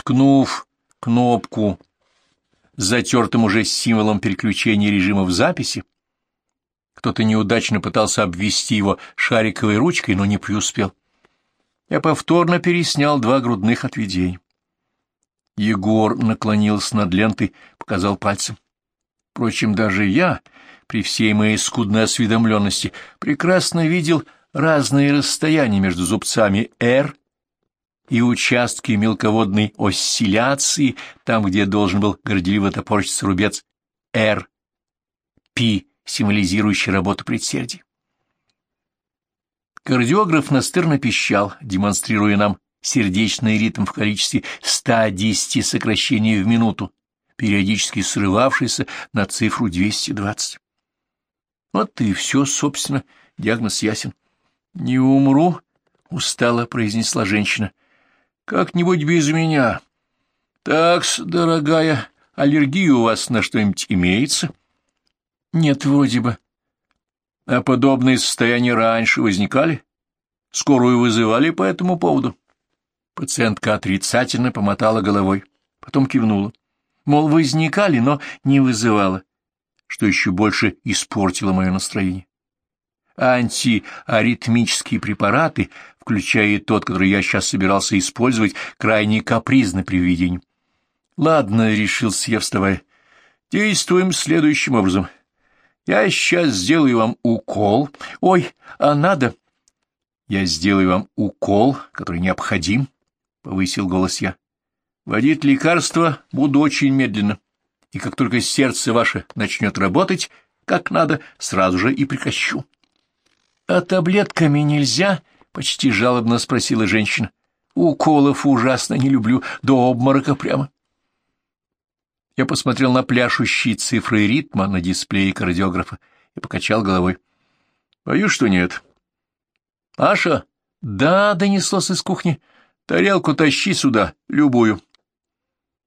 Ткнув кнопку затертым уже символом переключения режима в записи, кто-то неудачно пытался обвести его шариковой ручкой, но не преуспел. Я повторно переснял два грудных отведения. Егор наклонился над лентой, показал пальцем. Впрочем, даже я, при всей моей скудной осведомленности, прекрасно видел разные расстояния между зубцами «Р» и участки мелководной осцилляции, там, где должен был горделиво топорщиться рубец «Р», «Пи», символизирующий работу предсердий. Кардиограф настырно пищал, демонстрируя нам сердечный ритм в количестве 110 сокращений в минуту, периодически срывавшийся на цифру 220. Вот и все, собственно, диагноз ясен. «Не умру», — устало произнесла женщина. «Как-нибудь без меня. Такс, дорогая, аллергия у вас на что-нибудь имеется?» «Нет, вроде бы». «А подобные состояния раньше возникали? Скорую вызывали по этому поводу?» Пациентка отрицательно помотала головой, потом кивнула. Мол, возникали, но не вызывала, что еще больше испортило мое настроение антиаритмические препараты, включая и тот, который я сейчас собирался использовать, крайне капризны при введении. Ладно, решился я, вставая. Действуем следующим образом. Я сейчас сделаю вам укол. Ой, а надо... Я сделаю вам укол, который необходим, — повысил голос я. Водить лекарство буду очень медленно, и как только сердце ваше начнет работать, как надо, сразу же и прекращу. «А таблетками нельзя?» — почти жалобно спросила женщина. «Уколов ужасно не люблю, до обморока прямо». Я посмотрел на пляшущие цифры ритма на дисплее кардиографа и покачал головой. «Боюсь, что нет». «Аша?» «Да», — донеслось из кухни. «Тарелку тащи сюда, любую».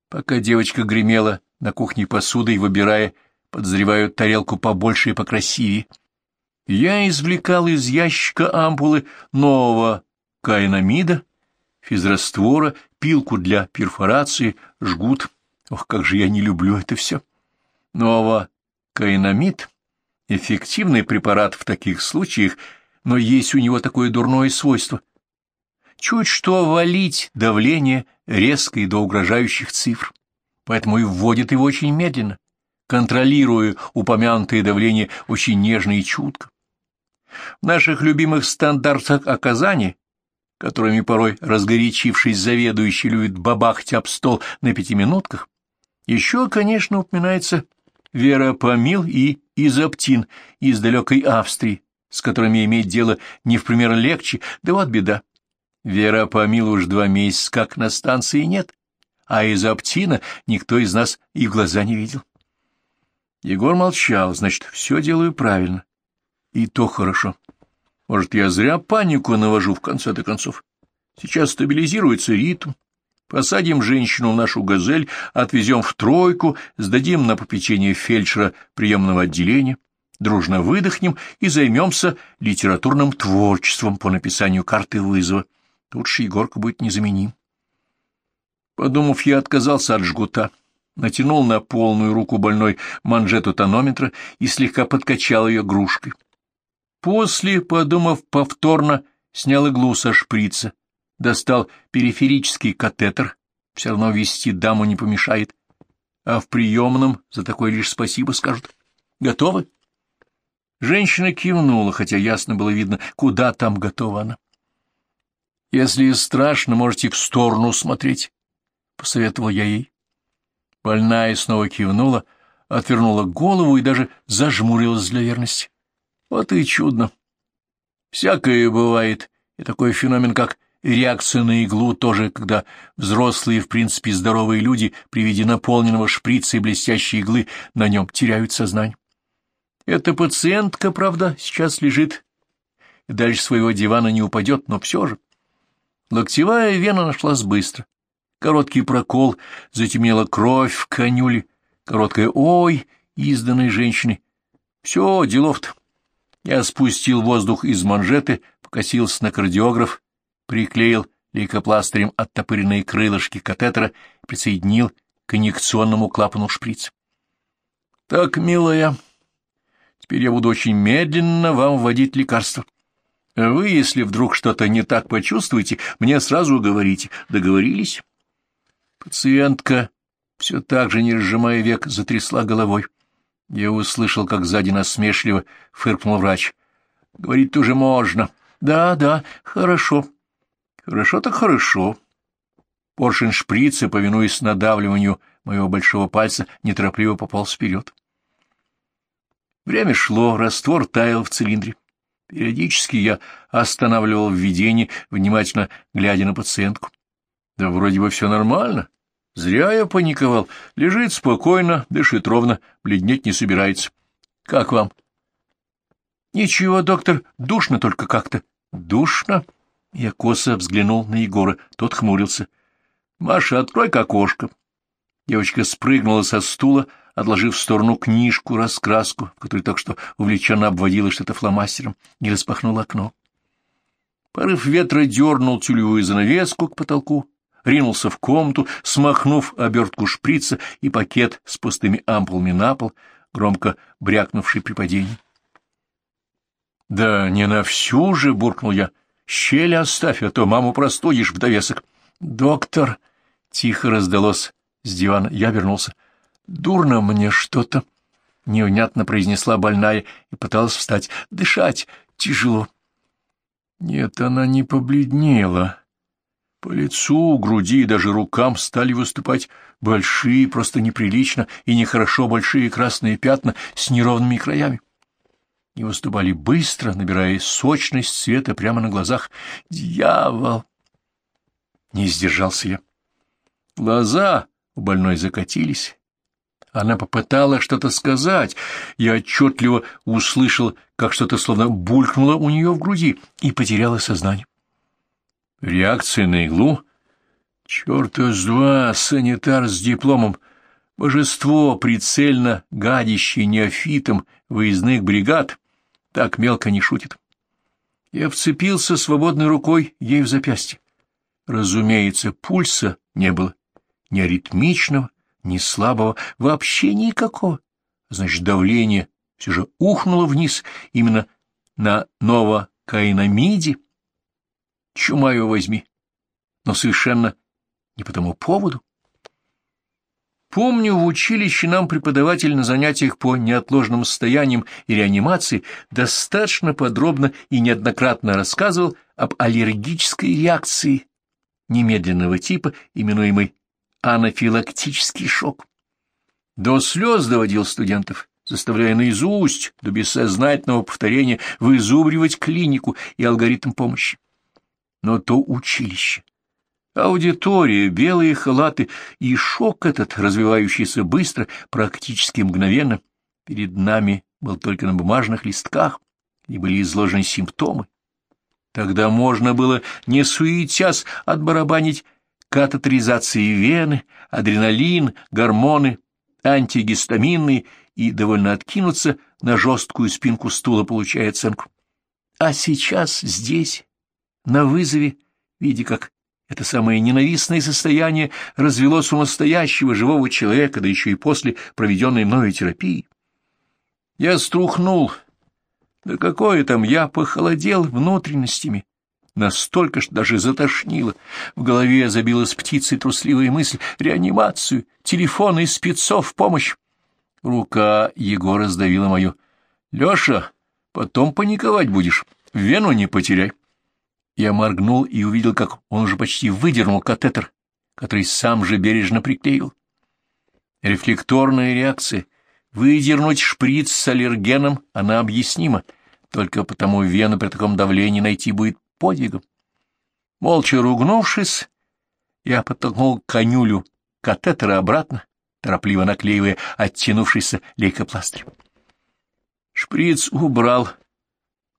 Пока девочка гремела на кухне посудой, выбирая, подозреваю, тарелку побольше и покрасивее, — я извлекал из ящика ампулы нового каинамида, физраствора, пилку для перфорации, жгут. Ох, как же я не люблю это все. Нового каинамид — эффективный препарат в таких случаях, но есть у него такое дурное свойство. Чуть что валить давление резко и до угрожающих цифр, поэтому и вводит его очень медленно, контролируя упомянутое давление очень нежно и чутко. В наших любимых стандартах оказаний, которыми порой разгорячившись заведующий любит бабахать об стол на пятиминутках, еще, конечно, упоминается веропомил и изоптин из далекой Австрии, с которыми иметь дело не в пример легче, да вот беда. Веропомил уж два месяца как на станции нет, а изоптина никто из нас и в глаза не видел. Егор молчал, значит, все делаю правильно. И то хорошо. Может, я зря панику навожу в конце-то концов. Сейчас стабилизируется ритм. Посадим женщину в нашу «Газель», отвезем в тройку, сдадим на попечение фельдшера приемного отделения, дружно выдохнем и займемся литературным творчеством по написанию карты вызова. Тут же Егорка будет незаменим. Подумав, я отказался от жгута, натянул на полную руку больной манжету тонометра и слегка подкачал ее грушкой. После, подумав повторно, снял иглу со шприца, достал периферический катетер, все равно вести даму не помешает, а в приемном за такое лишь спасибо скажут. Готовы? Женщина кивнула, хотя ясно было видно, куда там готова она. Если страшно, можете в сторону смотреть, — посоветовал я ей. Больная снова кивнула, отвернула голову и даже зажмурилась для верности. Вот и чудно. Всякое бывает, и такой феномен, как реакция на иглу, тоже, когда взрослые, в принципе, здоровые люди при виде наполненного шприца и блестящей иглы на нем теряют сознание. Эта пациентка, правда, сейчас лежит и дальше своего дивана не упадет, но все же. Локтевая вена нашлась быстро. Короткий прокол, затемнела кровь в конюле, короткое «ой» изданной женщины. Все, делов-то. Я спустил воздух из манжеты, покосился на кардиограф, приклеил лейкопластырем оттопыренные крылышки катетера и присоединил к инъекционному клапану шприц. — Так, милая, теперь я буду очень медленно вам вводить лекарство. Вы, если вдруг что-то не так почувствуете, мне сразу говорите. Договорились? Пациентка, все так же, не разжимая век, затрясла головой. Я услышал, как сзади насмешливо фыркнул врач. — Говорить уже можно. — Да, да, хорошо. — Хорошо так хорошо. Поршень шприца, повинуясь надавливанию моего большого пальца, неторопливо пополз вперед. Время шло, раствор таял в цилиндре. Периодически я останавливал введение, внимательно глядя на пациентку. Да вроде бы все нормально. Зря я паниковал. Лежит спокойно, дышит ровно, бледнеть не собирается. Как вам? Ничего, доктор, душно только как-то. Душно? Я косо взглянул на Егора. Тот хмурился. Маша, открой-ка окошко. Девочка спрыгнула со стула, отложив в сторону книжку, раскраску, в которой так что увлеченно обводила что-то фломастером, и распахнула окно. Порыв ветра дернул тюлевую занавеску к потолку, ринулся в комнату, смахнув обертку шприца и пакет с пустыми ампулами на пол, громко брякнувший при падении. — Да не на всю же, — буркнул я. — Щель оставь, а то маму простудишь в довесок. — Доктор! — тихо раздалось с дивана. Я вернулся. Дурно мне что-то, — невнятно произнесла больная и пыталась встать. Дышать тяжело. Нет, она не побледнела. По лицу, груди и даже рукам стали выступать большие, просто неприлично и нехорошо большие красные пятна с неровными краями. И выступали быстро, набирая сочность цвета прямо на глазах. «Дьявол!» Не сдержался я. Глаза у больной закатились, она попыталась что-то сказать. Я отчетливо услышал, как что-то словно булькнуло у нее в груди и потеряла сознание. Реакция на иглу? Черта с два, санитар с дипломом. Божество, прицельно гадящее неофитом выездных бригад, так мелко не шутит. Я вцепился свободной рукой ей в запястье. Разумеется, пульса не было, ни аритмичного, ни слабого, вообще никакого. Значит, давление все же ухнуло вниз именно на новокаинамиде. Чума его возьми. Но совершенно не по тому поводу. Помню, в училище нам преподаватель на занятиях по неотложным состояниям и реанимации достаточно подробно и неоднократно рассказывал об аллергической реакции немедленного типа, именуемой анафилактический шок. До слез доводил студентов, заставляя наизусть, до бессознательного повторения, вызубривать клинику и алгоритм помощи. Но то училище, аудитория, белые халаты и шок этот, развивающийся быстро, практически мгновенно, перед нами был только на бумажных листках, и были изложены симптомы. Тогда можно было, не суетясь, отбарабанить катетеризации вены, адреналин, гормоны, антигистаминные и довольно откинуться на жесткую спинку стула, получая оценку. А сейчас здесь, на вызове, видя, как это самое ненавистное состояние развелось у настоящего живого человека, да еще и после проведенной мною терапии, я струхнул. Да какое там, я похолодел внутренностями, настолько, что даже затошнило. В голове забилась птицей трусливая мысль — реанимацию, телефон из спецов, помощь. Рука Егора сдавила мою. — Леша, потом паниковать будешь, вену не потеряй. Я моргнул и увидел, как он уже почти выдернул катетер, который сам же бережно приклеил. Рефлекторная реакция. Выдернуть шприц с аллергеном, она объяснима, только потому вену при таком давлении найти будет подвигом. Молча ругнувшись, я подтолкнул конюлю катетера обратно, торопливо наклеивая оттянувшийся лейкопластырь. Шприц убрал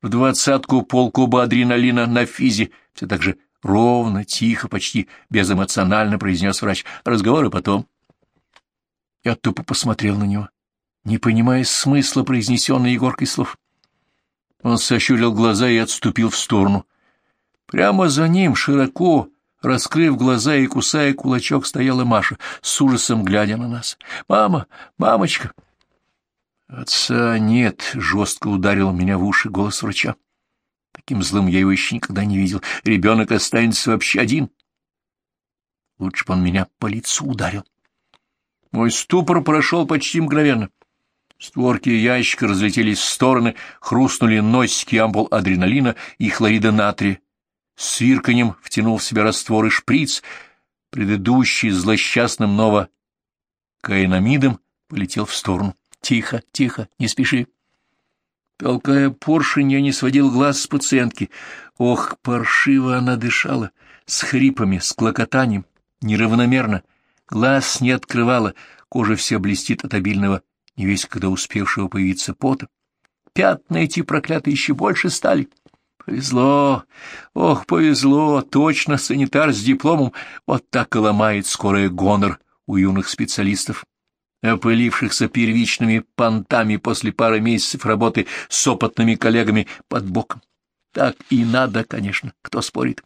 в двадцатку полкуба адреналина на физе, все так же ровно, тихо, почти безэмоционально произнес врач. Разговоры потом. Я тупо посмотрел на него, не понимая смысла произнесенной Егоркой слов. Он сощурил глаза и отступил в сторону, Прямо за ним, широко Раскрыв глаза и кусая кулачок, стояла Маша, с ужасом глядя на нас. «Мама! Мамочка!» «Отца нет!» — жестко ударил меня в уши голос врача. Таким злым я его еще никогда не видел. Ребенок останется вообще один. Лучше бы он меня по лицу ударил. Мой ступор прошел почти мгновенно. Створки ящика разлетелись в стороны, хрустнули носики ампул адреналина и хлорида натрия. С вирканем втянул в себя раствор и шприц, предыдущий злосчастным ново каинамидом полетел в сторону. Тихо, тихо, не спеши. Толкая поршень, я не сводил глаз с пациентки. Ох, паршиво она дышала, с хрипами, с клокотанием, неравномерно. Глаз не открывала, кожа вся блестит от обильного, не весь когда успевшего появиться пота. Пятна эти проклятые еще больше стали. Повезло, ох, повезло, точно санитар с дипломом вот так и ломает скорая гонор у юных специалистов, опылившихся первичными понтами после пары месяцев работы с опытными коллегами под боком. Так и надо, конечно, кто спорит.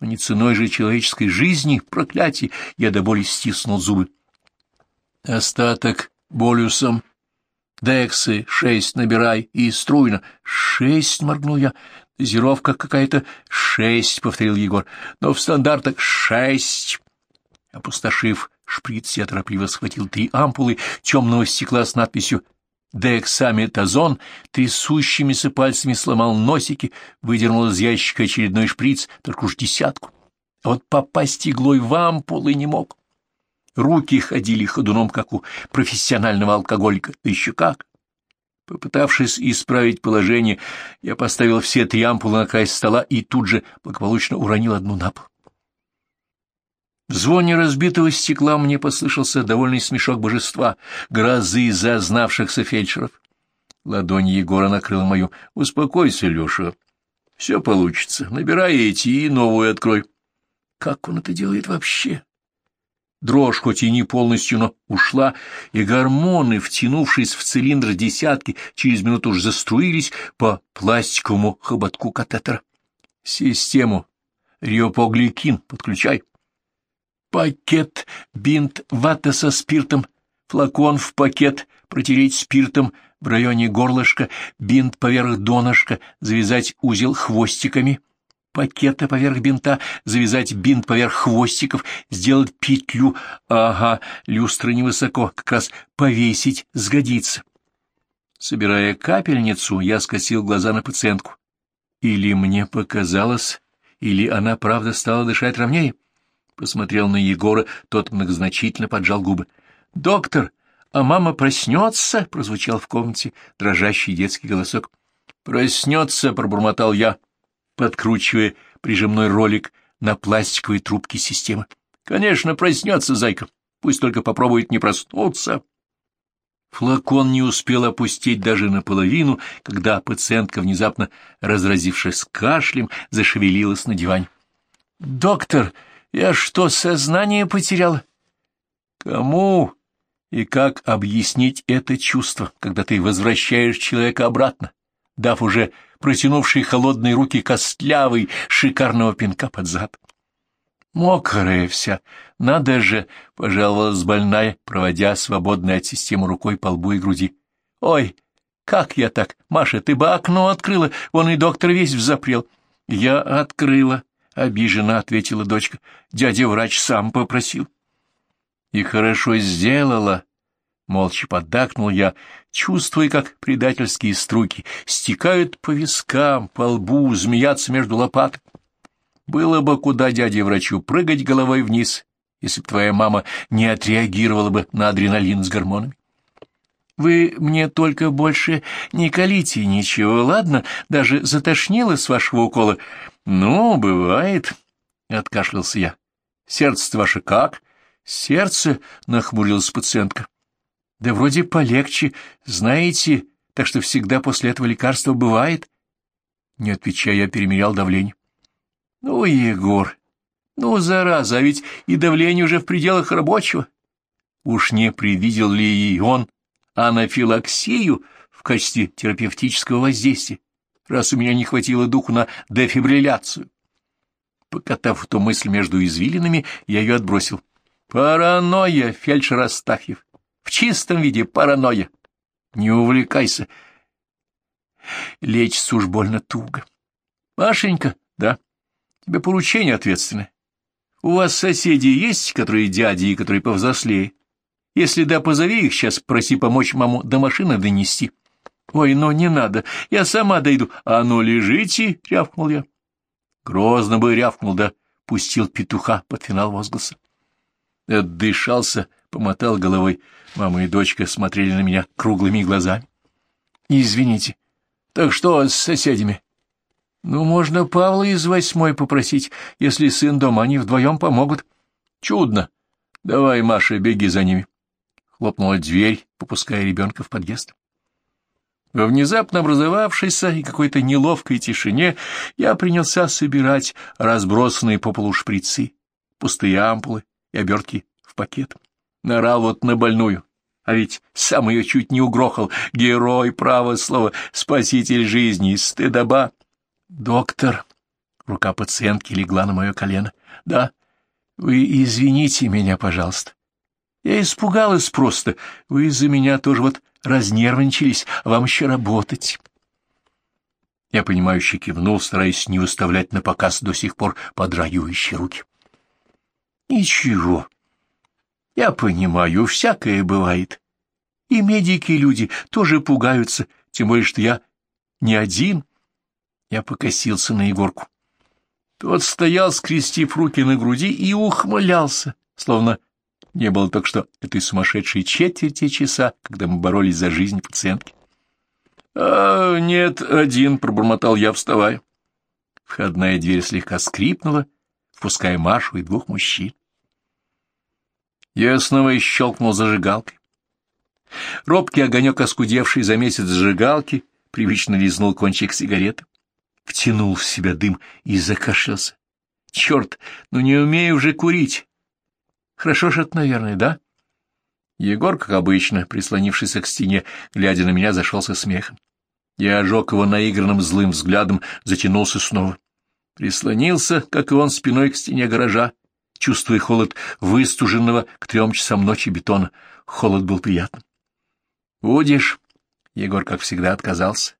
Но не ценой же человеческой жизни, проклятие, я до боли стиснул зубы. Остаток болюсом. Дексы, шесть набирай и струйно. Шесть, моргнул я. Дозировка какая-то шесть, — повторил Егор, — но в стандартах шесть. Опустошив шприц, я торопливо схватил три ампулы темного стекла с надписью «Дексаметазон», трясущимися пальцами сломал носики, выдернул из ящика очередной шприц, только уж десятку. А вот попасть иглой в ампулы не мог. Руки ходили ходуном, как у профессионального алкоголика, да еще как. Попытавшись исправить положение, я поставил все три ампулы на край стола и тут же благополучно уронил одну на пол. В звоне разбитого стекла мне послышался довольный смешок божества, грозы зазнавшихся фельдшеров. Ладонь Егора накрыла мою. «Успокойся, Леша. Все получится. Набирай эти и новую открой». Как он это делает вообще? Дрожь хоть и не полностью, но ушла, и гормоны, втянувшись в цилиндр десятки, через минуту уж заструились по пластиковому хоботку катетера. Систему риопогликин подключай. Пакет, бинт, вата со спиртом, флакон в пакет, протереть спиртом в районе горлышка, бинт поверх донышка, завязать узел хвостиками — пакета поверх бинта, завязать бинт поверх хвостиков, сделать петлю. Ага, люстра невысоко, как раз повесить сгодится. Собирая капельницу, я скосил глаза на пациентку. Или мне показалось, или она правда стала дышать ровнее. Посмотрел на Егора, тот многозначительно поджал губы. «Доктор, а мама проснется?» — прозвучал в комнате дрожащий детский голосок. «Проснется», — пробормотал я, подкручивая прижимной ролик на пластиковой трубке системы. «Конечно, проснется, зайка. Пусть только попробует не проснуться». Флакон не успел опустить даже наполовину, когда пациентка, внезапно разразившись кашлем, зашевелилась на диване. «Доктор, я что, сознание потерял? «Кому и как объяснить это чувство, когда ты возвращаешь человека обратно, дав уже протянувший холодные руки костлявый, шикарного пинка под зад. «Мокрая вся! Надо же!» — пожаловалась больная, проводя свободной от системы рукой по лбу и груди. «Ой, как я так? Маша, ты бы окно открыла, вон и доктор весь взапрел». «Я открыла», — обиженно ответила дочка. «Дядя врач сам попросил». «И хорошо сделала», Молча поддакнул я, чувствуя, как предательские струйки стекают по вискам, по лбу, змеятся между лопаток. Было бы куда дяде врачу прыгать головой вниз, если б твоя мама не отреагировала бы на адреналин с гормонами. Вы мне только больше не колите ничего, ладно? Даже затошнило с вашего укола. Ну, бывает, — откашлялся я. Сердце-то ваше как? Сердце, — нахмурилась пациентка. Да вроде полегче, знаете, так что всегда после этого лекарства бывает. Не отвечая, я перемерял давление. Ну, Егор, ну, зараза, а ведь и давление уже в пределах рабочего. Уж не предвидел ли и он анафилаксию в качестве терапевтического воздействия, раз у меня не хватило духу на дефибрилляцию? Покатав эту мысль между извилинами, я ее отбросил. Паранойя, фельдшер Астафьев. В чистом виде паранойя. Не увлекайся. Лечится уж больно туго. Машенька, да, тебе поручение ответственное. У вас соседи есть, которые дяди и которые повзрослее? Если да, позови их сейчас, проси помочь маму до машины донести. Ой, ну не надо, я сама дойду. А ну лежите, — рявкнул я. Грозно бы рявкнул, да пустил петуха под финал возгласа. Отдышался, помотал головой. Мама и дочка смотрели на меня круглыми глазами. — Извините, так что с соседями? — Ну, можно Павла из восьмой попросить, если сын дома, они вдвоем помогут. — Чудно. Давай, Маша, беги за ними. Хлопнула дверь, попуская ребенка в подъезд. Во внезапно образовавшейся и какой-то неловкой тишине я принялся собирать разбросанные по полу шприцы, пустые ампулы и обертки в пакет. Нарал вот на больную, а ведь сам ее чуть не угрохал. Герой, право слово, спаситель жизни, стыдоба. Доктор, рука пациентки легла на мое колено. Да, вы извините меня, пожалуйста. Я испугалась просто. Вы из-за меня тоже вот разнервничались, вам еще работать. Я понимающе кивнул, стараясь не выставлять на показ до сих пор подрагивающие руки. Ничего. Я понимаю, всякое бывает. И медики-люди тоже пугаются, тем более, что я не один. Я покосился на Егорку. Тот стоял, скрестив руки на груди, и ухмылялся, словно не было только что этой сумасшедшей четверти часа, когда мы боролись за жизнь пациентки. — А, нет, один, — пробормотал я, вставая. Входная дверь слегка скрипнула, впуская Машу и двух мужчин. Я снова щелкнул зажигалкой. Робкий огонек, оскудевший за месяц зажигалки, привычно лизнул кончик сигареты, втянул в себя дым и закашлялся. Черт, ну не умею уже курить. Хорошо ж это, наверное, да? Егор, как обычно, прислонившийся к стене, глядя на меня, зашелся смехом. Я ожег его наигранным злым взглядом, затянулся снова. Прислонился, как и он, спиной к стене гаража, чувствуя холод выстуженного к трем часам ночи бетона. Холод был приятным. «Будешь?» — Егор, как всегда, отказался.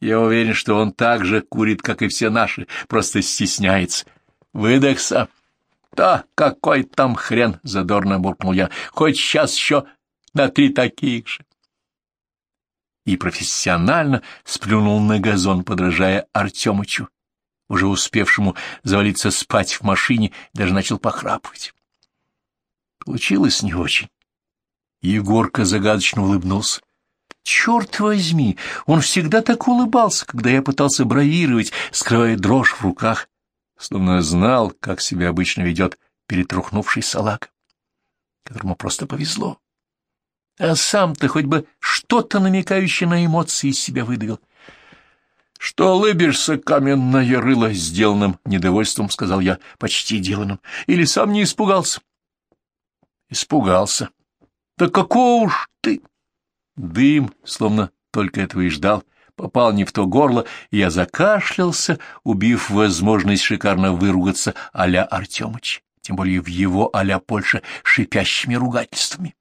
Я уверен, что он так же курит, как и все наши, просто стесняется. Выдохся. «Да какой там хрен!» — задорно буркнул я. «Хоть сейчас еще на три таких же!» И профессионально сплюнул на газон, подражая Артемычу, уже успевшему завалиться спать в машине, даже начал похрапывать. Получилось не очень. Егорка загадочно улыбнулся. Черт возьми, он всегда так улыбался, когда я пытался бравировать, скрывая дрожь в руках словно знал, как себя обычно ведет перетрухнувший салак, которому просто повезло. А сам-то хоть бы что-то намекающее на эмоции из себя выдавил. — Что лыбишься, каменное рыло, сделанным недовольством, — сказал я, почти деланным. — Или сам не испугался? — Испугался. — Да какого уж ты! Дым, словно только этого и ждал, — попал не в то горло, и я закашлялся, убив возможность шикарно выругаться а-ля Артемыч, тем более в его а-ля Польша шипящими ругательствами.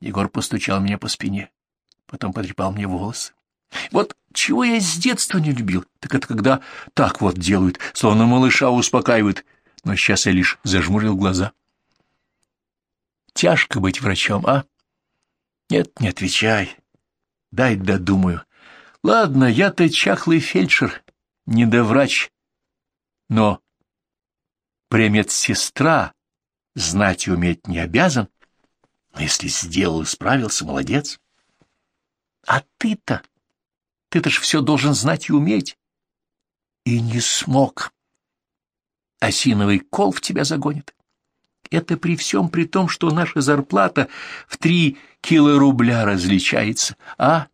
Егор постучал меня по спине, потом потрепал мне волосы. Вот чего я с детства не любил, так это когда так вот делают, словно малыша успокаивают, но сейчас я лишь зажмурил глаза. Тяжко быть врачом, а? Нет, не отвечай. Дай додумаю. Ладно, я-то чахлый фельдшер, недоврач, но премедсестра знать и уметь не обязан. Но если сделал и справился, молодец. А ты-то, ты-то ж все должен знать и уметь. И не смог. Осиновый кол в тебя загонит. Это при всем при том, что наша зарплата в три килорубля различается, а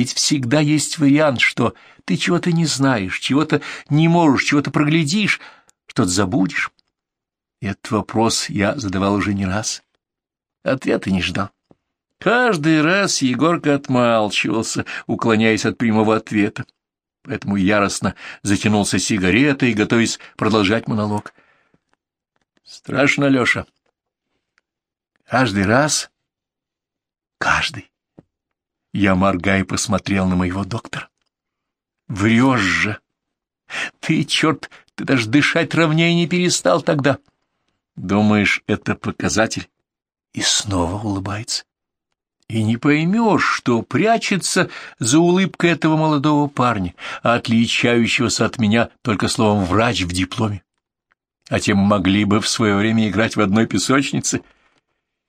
ведь всегда есть вариант, что ты чего-то не знаешь, чего-то не можешь, чего-то проглядишь, что-то забудешь. Этот вопрос я задавал уже не раз. Ответа не ждал. Каждый раз Егорка отмалчивался, уклоняясь от прямого ответа. поэтому яростно затянулся сигаретой, готовясь продолжать монолог. Страшно, Леша. Каждый раз? Каждый. Я, моргая, посмотрел на моего доктора. Врешь же. Ты, черт, ты даже дышать ровнее не перестал тогда. Думаешь, это показатель? И снова улыбается. И не поймешь, что прячется за улыбкой этого молодого парня, отличающегося от меня только словом «врач» в дипломе. А тем могли бы в свое время играть в одной песочнице.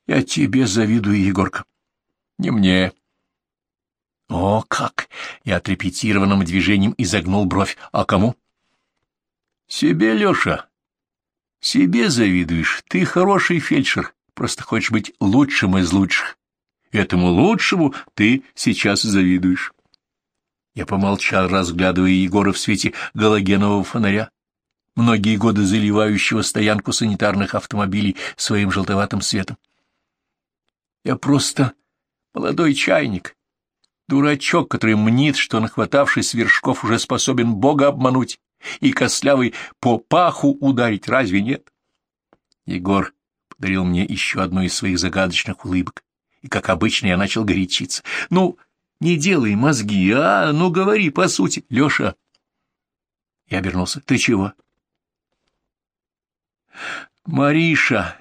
Я тебе завидую, Егорка. Не мне. О, как! Я отрепетированным движением изогнул бровь. А кому? Себе, Леша. Себе завидуешь. Ты хороший фельдшер. Просто хочешь быть лучшим из лучших. Этому лучшему ты сейчас завидуешь. Я помолчал, разглядывая Егора в свете галогенового фонаря, многие годы заливающего стоянку санитарных автомобилей своим желтоватым светом. Я просто молодой чайник, дурачок, который мнит, что, нахватавшись вершков, уже способен Бога обмануть и кослявый по паху ударить, разве нет? Егор подарил мне еще одну из своих загадочных улыбок и, как обычно, я начал горячиться. «Ну, не делай мозги, а? Ну, говори по сути, Леша!» Я обернулся. «Ты чего?» «Мариша!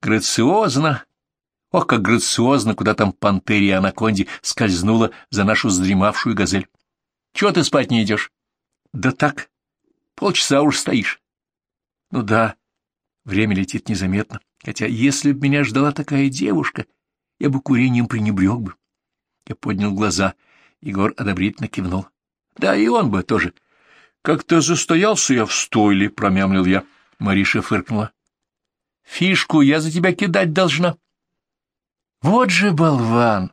Грациозно!» Ох, как грациозно, куда там пантере и анаконде скользнула за нашу задремавшую газель. Чего ты спать не идешь? Да так, полчаса уж стоишь. Ну да, время летит незаметно. Хотя если б меня ждала такая девушка, я бы курением пренебрег бы. Я поднял глаза. Егор одобрительно кивнул. Да, и он бы тоже. Как-то застоялся я в стойле, промямлил я. Мариша фыркнула. Фишку я за тебя кидать должна. Вот же болван!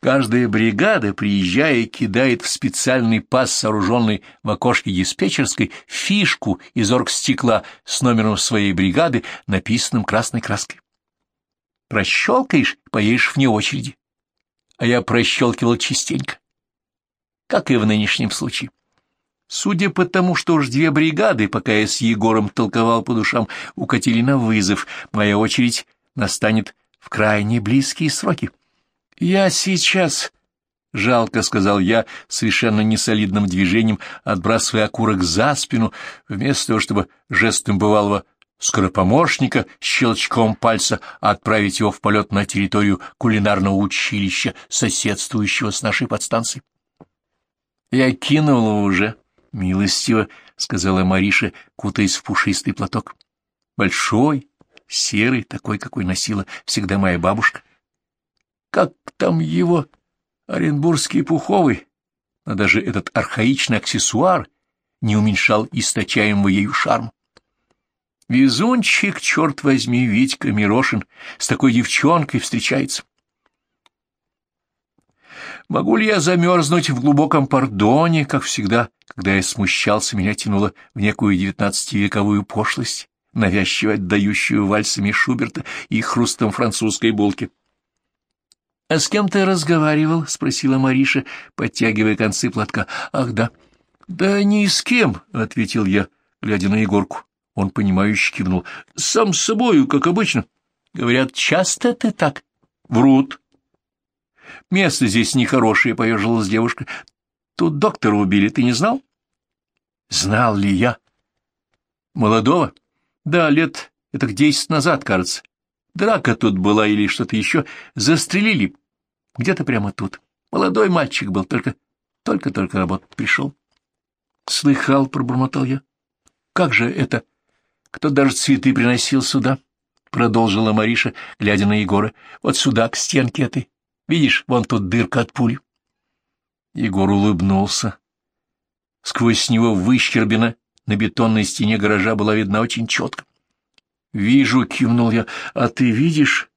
Каждая бригада, приезжая, кидает в специальный паз, сооруженный в окошке диспетчерской, фишку из оргстекла с номером своей бригады, написанным красной краской. Прощелкаешь, поедешь вне очереди. А я прощелкивал частенько. Как и в нынешнем случае. Судя по тому, что уж две бригады, пока я с Егором толковал по душам, укатили на вызов, моя очередь настанет в крайне близкие сроки. Я сейчас... — жалко, — сказал я, совершенно несолидным движением, отбрасывая окурок за спину, вместо того, чтобы жестом бывалого скоропомощника щелчком пальца отправить его в полет на территорию кулинарного училища, соседствующего с нашей подстанцией. — Я кинул его уже, — милостиво, — сказала Мариша, кутаясь в пушистый платок. — Большой, серый, такой, какой носила всегда моя бабушка. — Как там его? Оренбургский пуховый? Но даже этот архаичный аксессуар не уменьшал источаемого ею шарм. Везунчик, черт возьми, Витька Мирошин, с такой девчонкой встречается. Могу ли я замерзнуть в глубоком пардоне, как всегда, когда я смущался, меня тянуло в некую девятнадцативековую пошлость, навязчиво отдающую вальсами Шуберта и хрустом французской булки? — А с кем ты разговаривал? — спросила Мариша, подтягивая концы платка. — Ах, да. — Да ни с кем, — ответил я, глядя на Егорку. Он, понимающе кивнул. — Сам с собою, как обычно. — Говорят, часто ты так? — Врут. — Место здесь нехорошее, — поежилась девушка. — Тут доктора убили, ты не знал? — Знал ли я? — Молодого? — Да, лет это десять назад, кажется. Драка тут была или что-то еще. Застрелили. Где-то прямо тут. Молодой мальчик был, только... Только-только работать пришел. — Слыхал, — пробормотал я. — Как же это? Кто даже цветы приносил сюда? — продолжила Мариша, глядя на Егора. — Вот сюда, к стенке этой. Видишь, вон тут дырка от пули. Егор улыбнулся. Сквозь него выщербина на бетонной стене гаража была видна очень четко. — Вижу, — кивнул я. — А ты видишь?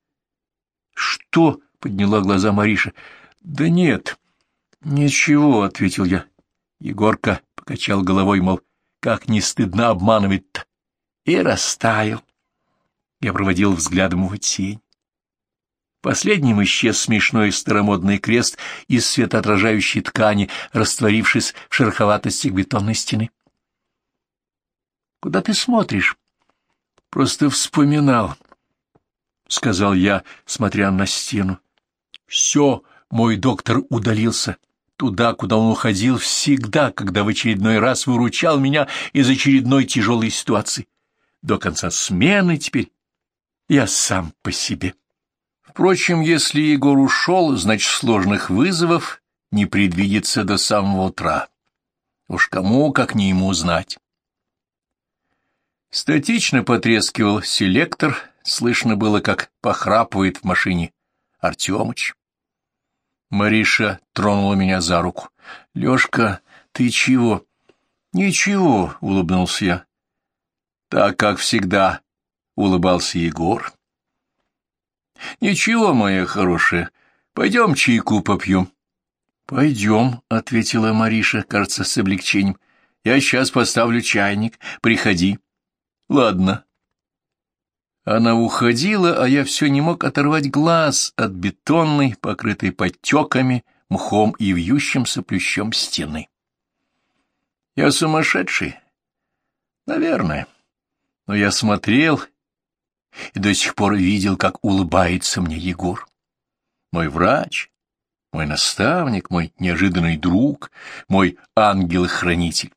— Что? — подняла глаза Мариша. — Да нет. — Ничего, — ответил я. Егорка покачал головой, мол, как не стыдно обманывать-то и растаял. Я проводил взглядом его тень. Последним исчез смешной старомодный крест из светоотражающей ткани, растворившись в шероховатости бетонной стены. «Куда ты смотришь?» «Просто вспоминал», — сказал я, смотря на стену. «Все, мой доктор удалился» туда, куда он уходил всегда, когда в очередной раз выручал меня из очередной тяжелой ситуации. До конца смены теперь я сам по себе. Впрочем, если Егор ушел, значит, сложных вызовов не предвидится до самого утра. Уж кому, как не ему знать. Статично потрескивал селектор, слышно было, как похрапывает в машине Артемыч. Мариша тронула меня за руку. — Лёшка, ты чего? — Ничего, — улыбнулся я. — Так, как всегда, — улыбался Егор. — Ничего, моя хорошая, пойдем чайку попьем. — Пойдем, — ответила Мариша, кажется, с облегчением. — Я сейчас поставлю чайник, приходи. — Ладно. Она уходила, а я все не мог оторвать глаз от бетонной, покрытой подтеками, мхом и вьющимся плющом стены. Я сумасшедший? Наверное. Но я смотрел и до сих пор видел, как улыбается мне Егор. Мой врач, мой наставник, мой неожиданный друг, мой ангел-хранитель.